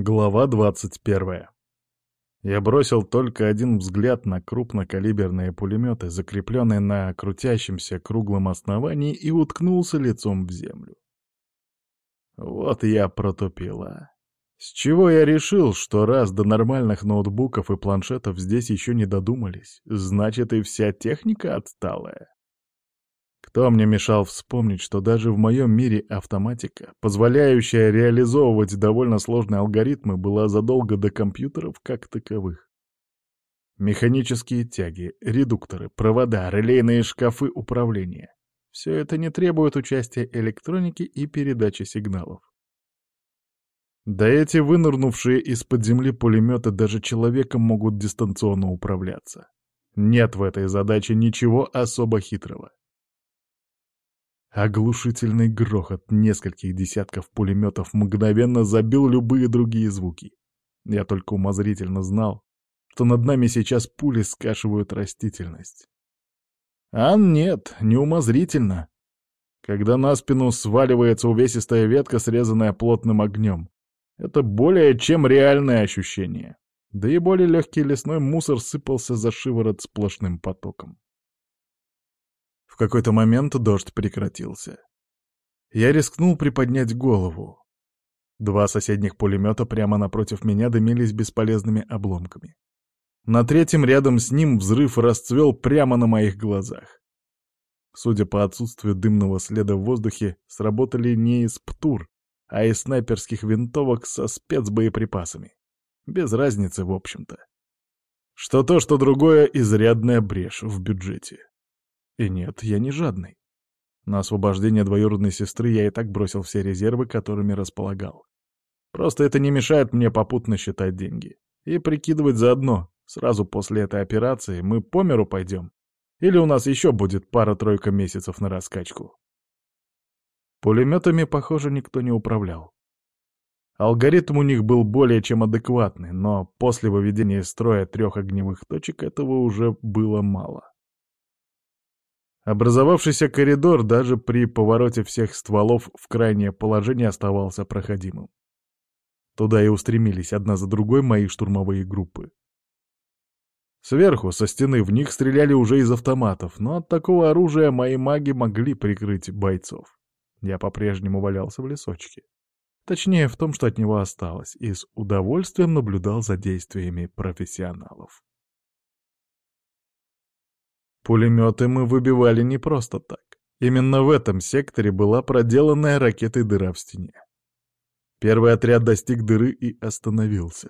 Глава 21. Я бросил только один взгляд на крупнокалиберные пулеметы, закрепленные на крутящемся круглом основании, и уткнулся лицом в землю. Вот я протупила. С чего я решил, что раз до нормальных ноутбуков и планшетов здесь еще не додумались, значит и вся техника отсталая. Кто мне мешал вспомнить, что даже в моем мире автоматика, позволяющая реализовывать довольно сложные алгоритмы, была задолго до компьютеров как таковых? Механические тяги, редукторы, провода, релейные шкафы управления. Все это не требует участия электроники и передачи сигналов. Да эти вынырнувшие из-под земли пулеметы даже человеком могут дистанционно управляться. Нет в этой задаче ничего особо хитрого. Оглушительный грохот нескольких десятков пулеметов мгновенно забил любые другие звуки. Я только умозрительно знал, что над нами сейчас пули скашивают растительность. А нет, не умозрительно. Когда на спину сваливается увесистая ветка, срезанная плотным огнем. Это более чем реальное ощущение. Да и более легкий лесной мусор сыпался за шиворот сплошным потоком какой-то момент дождь прекратился. Я рискнул приподнять голову. Два соседних пулемета прямо напротив меня дымились бесполезными обломками. На третьем рядом с ним взрыв расцвел прямо на моих глазах. Судя по отсутствию дымного следа в воздухе, сработали не из ПТУР, а из снайперских винтовок со спецбоеприпасами. Без разницы, в общем-то. Что то, что другое — изрядная брешь в бюджете. И нет, я не жадный. На освобождение двоюродной сестры я и так бросил все резервы, которыми располагал. Просто это не мешает мне попутно считать деньги. И прикидывать заодно, сразу после этой операции мы по миру пойдем. Или у нас еще будет пара-тройка месяцев на раскачку. Пулеметами, похоже, никто не управлял. Алгоритм у них был более чем адекватный, но после выведения из строя трех огневых точек этого уже было мало. Образовавшийся коридор даже при повороте всех стволов в крайнее положение оставался проходимым. Туда и устремились одна за другой мои штурмовые группы. Сверху, со стены, в них стреляли уже из автоматов, но от такого оружия мои маги могли прикрыть бойцов. Я по-прежнему валялся в лесочке. Точнее, в том, что от него осталось, и с удовольствием наблюдал за действиями профессионалов. Пулеметы мы выбивали не просто так. Именно в этом секторе была проделанная ракетой дыра в стене. Первый отряд достиг дыры и остановился.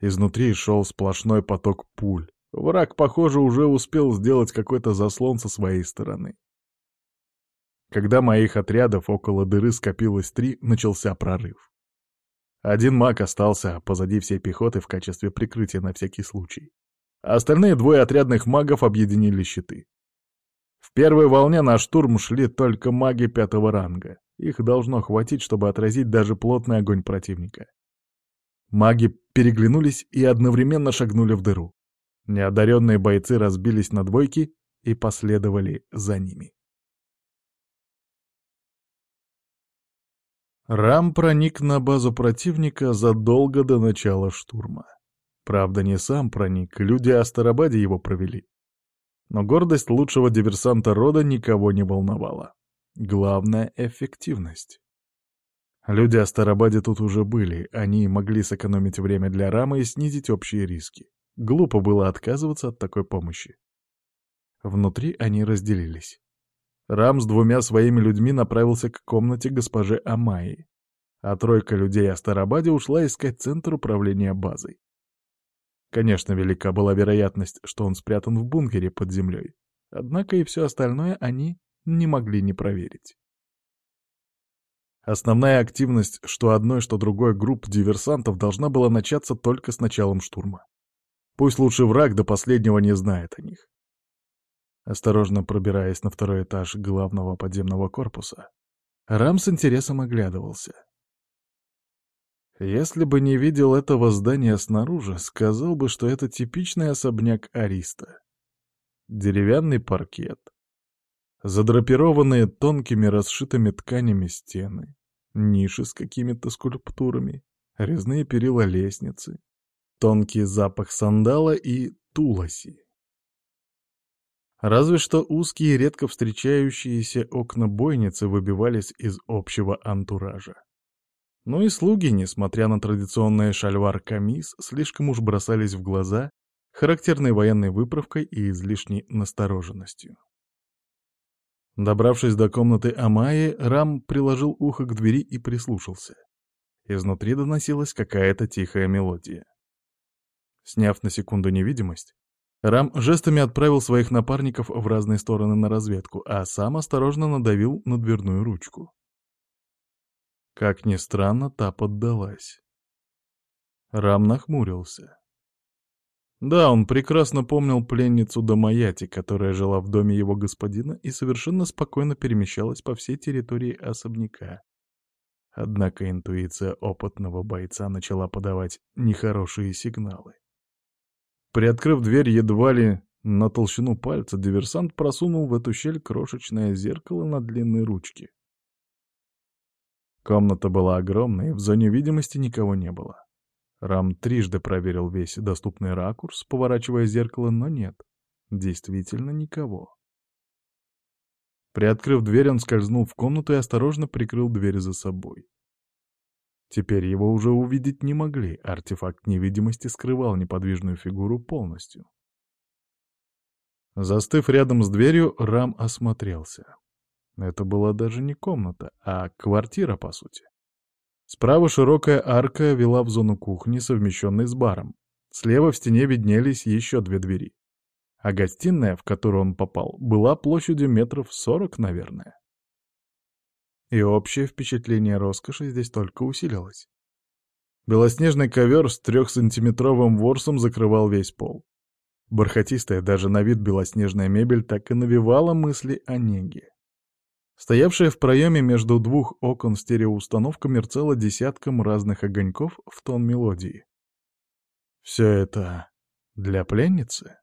Изнутри шел сплошной поток пуль. Враг, похоже, уже успел сделать какой-то заслон со своей стороны. Когда моих отрядов около дыры скопилось три, начался прорыв. Один маг остался позади всей пехоты в качестве прикрытия на всякий случай остальные двое отрядных магов объединили щиты. В первой волне на штурм шли только маги пятого ранга. Их должно хватить, чтобы отразить даже плотный огонь противника. Маги переглянулись и одновременно шагнули в дыру. Неодаренные бойцы разбились на двойки и последовали за ними. Рам проник на базу противника задолго до начала штурма. Правда, не сам проник, люди Астарабаде его провели. Но гордость лучшего диверсанта рода никого не волновала. Главное — эффективность. Люди Астарабаде тут уже были, они могли сэкономить время для Рамы и снизить общие риски. Глупо было отказываться от такой помощи. Внутри они разделились. Рам с двумя своими людьми направился к комнате госпожи Амайи, а тройка людей Астарабаде ушла искать центр управления базой. Конечно, велика была вероятность, что он спрятан в бункере под землей. Однако и все остальное они не могли не проверить. Основная активность что одной, что другой групп диверсантов должна была начаться только с началом штурма. Пусть лучше враг до последнего не знает о них. Осторожно пробираясь на второй этаж главного подземного корпуса, Рам с интересом оглядывался. Если бы не видел этого здания снаружи, сказал бы, что это типичный особняк Ариста. Деревянный паркет, задрапированные тонкими расшитыми тканями стены, ниши с какими-то скульптурами, резные перила лестницы, тонкий запах сандала и туласи. Разве что узкие, редко встречающиеся окна бойницы выбивались из общего антуража. Ну и слуги, несмотря на традиционный шальвар-камис, слишком уж бросались в глаза характерной военной выправкой и излишней настороженностью. Добравшись до комнаты Амайи, Рам приложил ухо к двери и прислушался. Изнутри доносилась какая-то тихая мелодия. Сняв на секунду невидимость, Рам жестами отправил своих напарников в разные стороны на разведку, а сам осторожно надавил на дверную ручку. Как ни странно, та поддалась. Рам нахмурился. Да, он прекрасно помнил пленницу Дамаяти, которая жила в доме его господина и совершенно спокойно перемещалась по всей территории особняка. Однако интуиция опытного бойца начала подавать нехорошие сигналы. Приоткрыв дверь едва ли на толщину пальца, диверсант просунул в эту щель крошечное зеркало на длинной ручке. Комната была огромной, в зоне видимости никого не было. Рам трижды проверил весь доступный ракурс, поворачивая зеркало, но нет, действительно никого. Приоткрыв дверь, он скользнул в комнату и осторожно прикрыл дверь за собой. Теперь его уже увидеть не могли, артефакт невидимости скрывал неподвижную фигуру полностью. Застыв рядом с дверью, Рам осмотрелся. Это была даже не комната, а квартира, по сути. Справа широкая арка вела в зону кухни, совмещенной с баром. Слева в стене виднелись еще две двери. А гостиная, в которую он попал, была площадью метров сорок, наверное и общее впечатление роскоши здесь только усилилось. Белоснежный ковер с трехсантиметровым ворсом закрывал весь пол. Бархатистая даже на вид белоснежная мебель так и навевала мысли о неге. Стоявшая в проеме между двух окон стереоустановка мерцала десятком разных огоньков в тон мелодии. Все это для пленницы?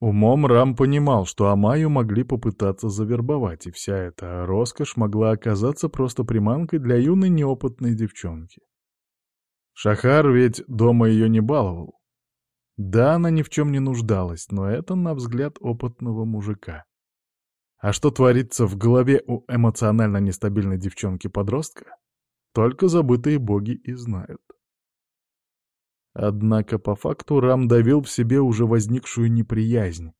Умом Рам понимал, что Амаю могли попытаться завербовать, и вся эта роскошь могла оказаться просто приманкой для юной неопытной девчонки. Шахар ведь дома ее не баловал. Да, она ни в чем не нуждалась, но это на взгляд опытного мужика. А что творится в голове у эмоционально нестабильной девчонки-подростка, только забытые боги и знают. Однако по факту Рам давил в себе уже возникшую неприязнь.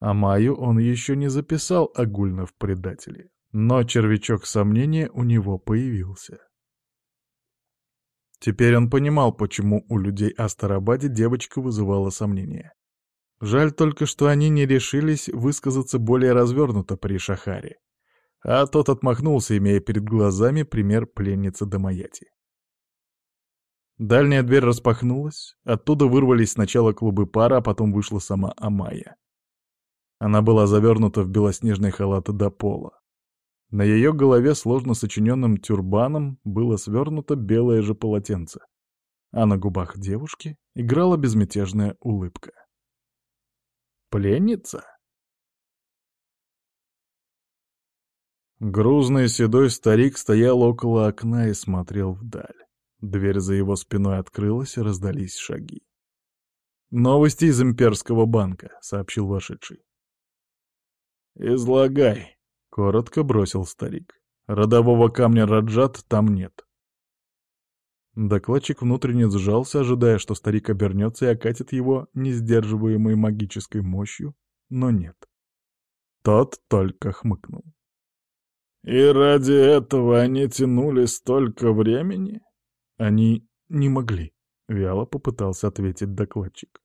А Маю он еще не записал огульно в предатели. Но червячок сомнения у него появился. Теперь он понимал, почему у людей Астарабаде девочка вызывала сомнения. Жаль только, что они не решились высказаться более развернуто при Шахаре. А тот отмахнулся, имея перед глазами пример пленницы Дамаяти. Дальняя дверь распахнулась, оттуда вырвались сначала клубы пара, а потом вышла сама Амая. Она была завернута в белоснежный халат до пола. На ее голове сложно сочиненным тюрбаном было свернуто белое же полотенце, а на губах девушки играла безмятежная улыбка. Пленница? Грузный седой старик стоял около окна и смотрел вдаль. Дверь за его спиной открылась, и раздались шаги. «Новости из имперского банка», — сообщил вошедший. «Излагай», — коротко бросил старик. «Родового камня Раджат там нет». Докладчик внутренне сжался, ожидая, что старик обернется и окатит его несдерживаемой магической мощью, но нет. Тот только хмыкнул. «И ради этого они тянули столько времени?» Они не могли, — вяло попытался ответить докладчик.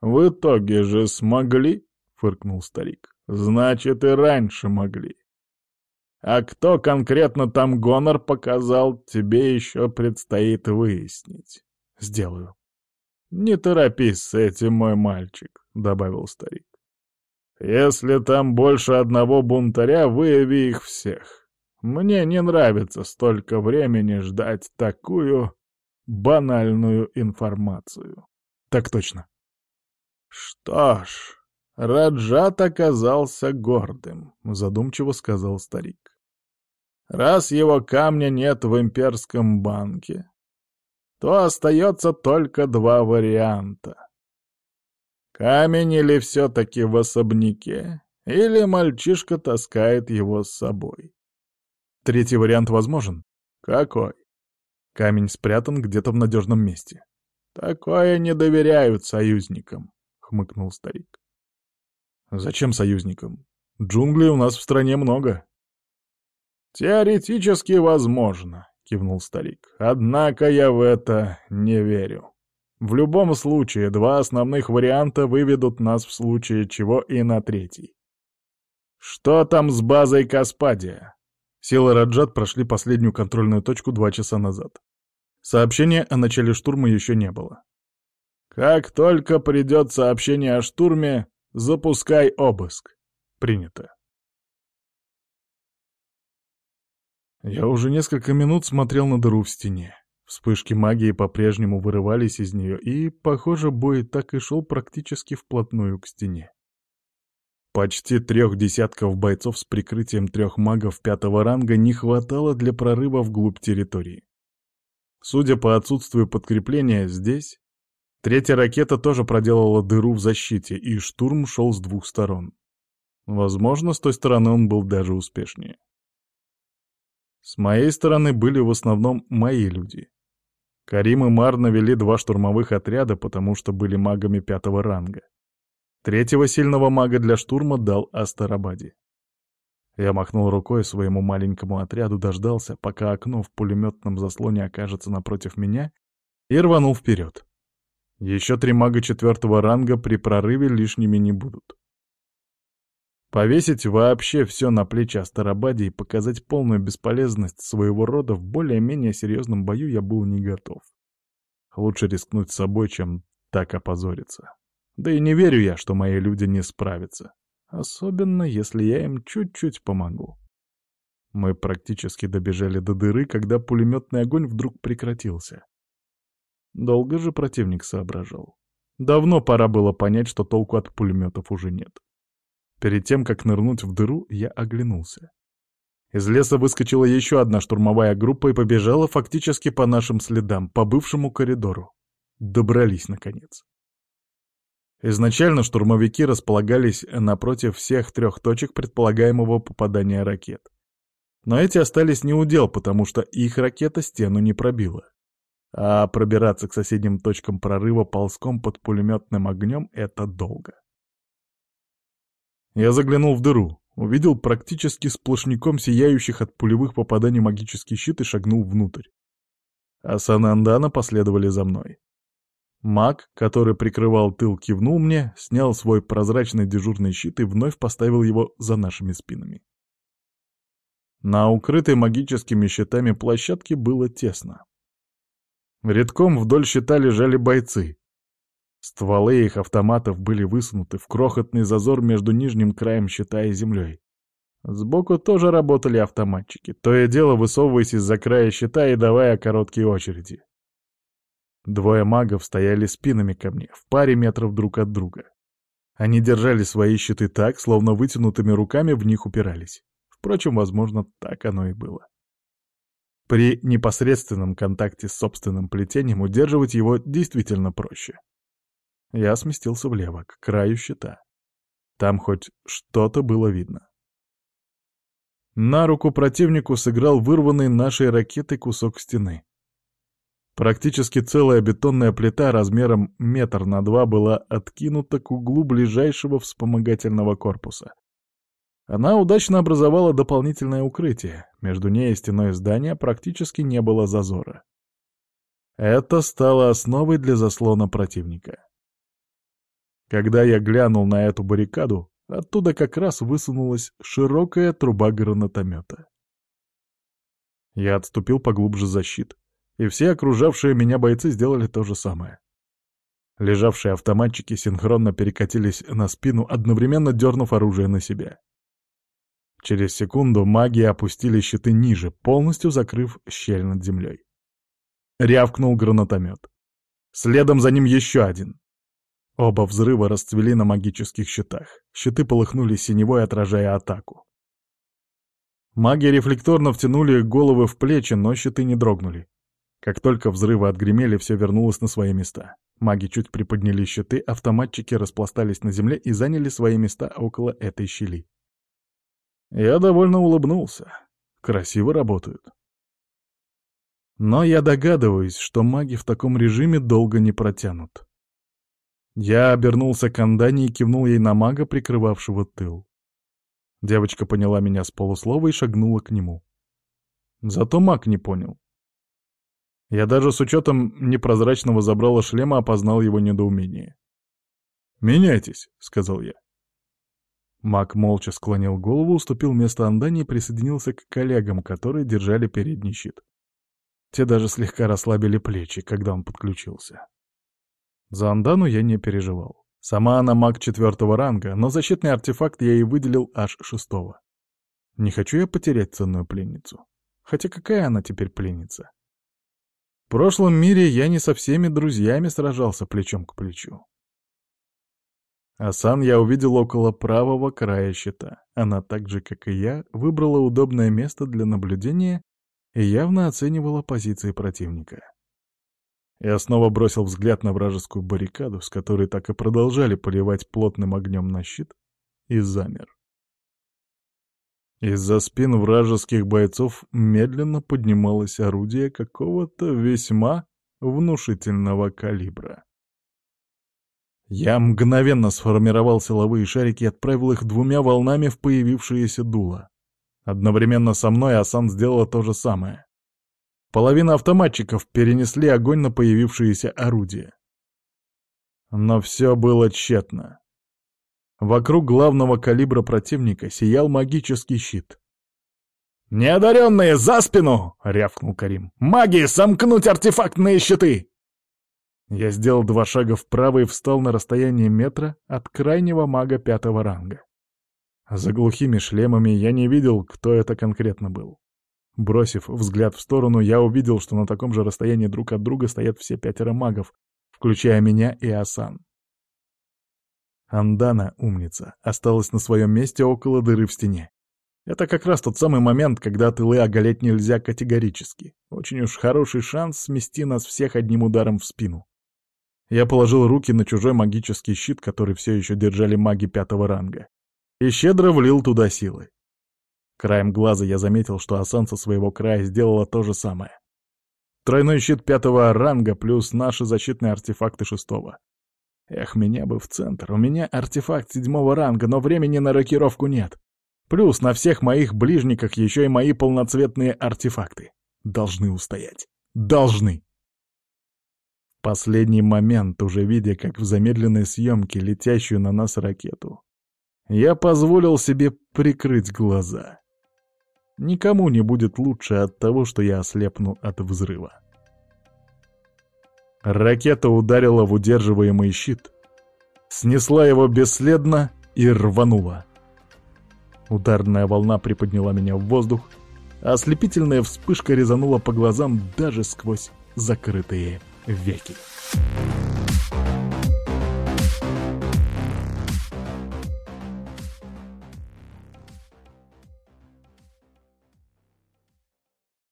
«В итоге же смогли?» — фыркнул старик. «Значит, и раньше могли. А кто конкретно там гонор показал, тебе еще предстоит выяснить. Сделаю». «Не торопись с этим, мой мальчик», — добавил старик. «Если там больше одного бунтаря, выяви их всех. Мне не нравится столько времени ждать такую банальную информацию. Так точно. Что ж, Раджат оказался гордым, задумчиво сказал старик. Раз его камня нет в имперском банке, то остается только два варианта. Камень или все-таки в особняке, или мальчишка таскает его с собой. Третий вариант возможен. Какой? Камень спрятан где-то в надежном месте. Такое не доверяют союзникам, хмыкнул старик. Зачем союзникам? Джунглей у нас в стране много. Теоретически возможно, кивнул старик. Однако я в это не верю. В любом случае, два основных варианта выведут нас в случае чего и на третий. Что там с базой Каспадия? Силы Раджат прошли последнюю контрольную точку два часа назад. Сообщения о начале штурма еще не было. «Как только придет сообщение о штурме, запускай обыск». Принято. Я уже несколько минут смотрел на дыру в стене. Вспышки магии по-прежнему вырывались из нее, и, похоже, бой так и шел практически вплотную к стене. Почти трех десятков бойцов с прикрытием трех магов пятого ранга не хватало для прорыва вглубь территории. Судя по отсутствию подкрепления здесь, третья ракета тоже проделала дыру в защите, и штурм шел с двух сторон. Возможно, с той стороны он был даже успешнее. С моей стороны были в основном мои люди. Карим и Мар навели два штурмовых отряда, потому что были магами пятого ранга. Третьего сильного мага для штурма дал Астарабаде. Я махнул рукой своему маленькому отряду, дождался, пока окно в пулеметном заслоне окажется напротив меня, и рванул вперед. Еще три мага четвертого ранга при прорыве лишними не будут. Повесить вообще все на плечи Астарабаде и показать полную бесполезность своего рода в более-менее серьезном бою я был не готов. Лучше рискнуть собой, чем так опозориться. Да и не верю я, что мои люди не справятся. Особенно, если я им чуть-чуть помогу. Мы практически добежали до дыры, когда пулеметный огонь вдруг прекратился. Долго же противник соображал. Давно пора было понять, что толку от пулеметов уже нет. Перед тем, как нырнуть в дыру, я оглянулся. Из леса выскочила еще одна штурмовая группа и побежала фактически по нашим следам, по бывшему коридору. Добрались, наконец. Изначально штурмовики располагались напротив всех трех точек предполагаемого попадания ракет. Но эти остались не у дел, потому что их ракета стену не пробила. А пробираться к соседним точкам прорыва ползком под пулеметным огнем — это долго. Я заглянул в дыру, увидел практически сплошняком сияющих от пулевых попаданий магический щит и шагнул внутрь. Асан и Андана последовали за мной. Маг, который прикрывал тыл, кивнул мне, снял свой прозрачный дежурный щит и вновь поставил его за нашими спинами. На укрытой магическими щитами площадке было тесно. Редком вдоль щита лежали бойцы. Стволы их автоматов были высунуты в крохотный зазор между нижним краем щита и землей. Сбоку тоже работали автоматчики, то и дело высовываясь из-за края щита и давая короткие очереди. Двое магов стояли спинами ко мне, в паре метров друг от друга. Они держали свои щиты так, словно вытянутыми руками в них упирались. Впрочем, возможно, так оно и было. При непосредственном контакте с собственным плетением удерживать его действительно проще. Я сместился влево, к краю щита. Там хоть что-то было видно. На руку противнику сыграл вырванный нашей ракетой кусок стены. Практически целая бетонная плита размером метр на два была откинута к углу ближайшего вспомогательного корпуса. Она удачно образовала дополнительное укрытие. Между ней и стеной здания практически не было зазора. Это стало основой для заслона противника. Когда я глянул на эту баррикаду, оттуда как раз высунулась широкая труба гранатомета. Я отступил поглубже за щит и все окружавшие меня бойцы сделали то же самое. Лежавшие автоматчики синхронно перекатились на спину, одновременно дернув оружие на себя. Через секунду маги опустили щиты ниже, полностью закрыв щель над землей. Рявкнул гранатомет. Следом за ним еще один. Оба взрыва расцвели на магических щитах. Щиты полыхнули синевой, отражая атаку. Маги рефлекторно втянули головы в плечи, но щиты не дрогнули. Как только взрывы отгремели, все вернулось на свои места. Маги чуть приподняли щиты, автоматчики распластались на земле и заняли свои места около этой щели. Я довольно улыбнулся. Красиво работают. Но я догадываюсь, что маги в таком режиме долго не протянут. Я обернулся к Андане и кивнул ей на мага, прикрывавшего тыл. Девочка поняла меня с полуслова и шагнула к нему. Зато маг не понял. Я даже с учетом непрозрачного забрала шлема опознал его недоумение. «Меняйтесь», — сказал я. Маг молча склонил голову, уступил место Андане и присоединился к коллегам, которые держали передний щит. Те даже слегка расслабили плечи, когда он подключился. За Андану я не переживал. Сама она маг четвертого ранга, но защитный артефакт я ей выделил аж шестого. Не хочу я потерять ценную пленницу. Хотя какая она теперь пленница? В прошлом мире я не со всеми друзьями сражался плечом к плечу. Асан я увидел около правого края щита. Она так же, как и я, выбрала удобное место для наблюдения и явно оценивала позиции противника. Я снова бросил взгляд на вражескую баррикаду, с которой так и продолжали поливать плотным огнем на щит, и замер. Из-за спин вражеских бойцов медленно поднималось орудие какого-то весьма внушительного калибра. Я мгновенно сформировал силовые шарики и отправил их двумя волнами в появившееся дуло. Одновременно со мной Асан сделала то же самое. Половина автоматчиков перенесли огонь на появившиеся орудия. Но все было тщетно. Вокруг главного калибра противника сиял магический щит. «Неодаренные, за спину!» — рявкнул Карим. «Маги, сомкнуть артефактные щиты!» Я сделал два шага вправо и встал на расстоянии метра от крайнего мага пятого ранга. За глухими шлемами я не видел, кто это конкретно был. Бросив взгляд в сторону, я увидел, что на таком же расстоянии друг от друга стоят все пятеро магов, включая меня и Асан. Андана, умница, осталась на своем месте около дыры в стене. Это как раз тот самый момент, когда тылы оголеть нельзя категорически. Очень уж хороший шанс смести нас всех одним ударом в спину. Я положил руки на чужой магический щит, который все еще держали маги пятого ранга, и щедро влил туда силы. Краем глаза я заметил, что Асан своего края сделала то же самое. Тройной щит пятого ранга плюс наши защитные артефакты шестого. Эх, меня бы в центр. У меня артефакт седьмого ранга, но времени на рокировку нет. Плюс на всех моих ближниках еще и мои полноцветные артефакты. Должны устоять. Должны. Последний момент, уже видя, как в замедленной съемке летящую на нас ракету, я позволил себе прикрыть глаза. Никому не будет лучше от того, что я ослепну от взрыва. Ракета ударила в удерживаемый щит, снесла его бесследно и рванула. Ударная волна приподняла меня в воздух, а ослепительная вспышка резанула по глазам даже сквозь закрытые веки.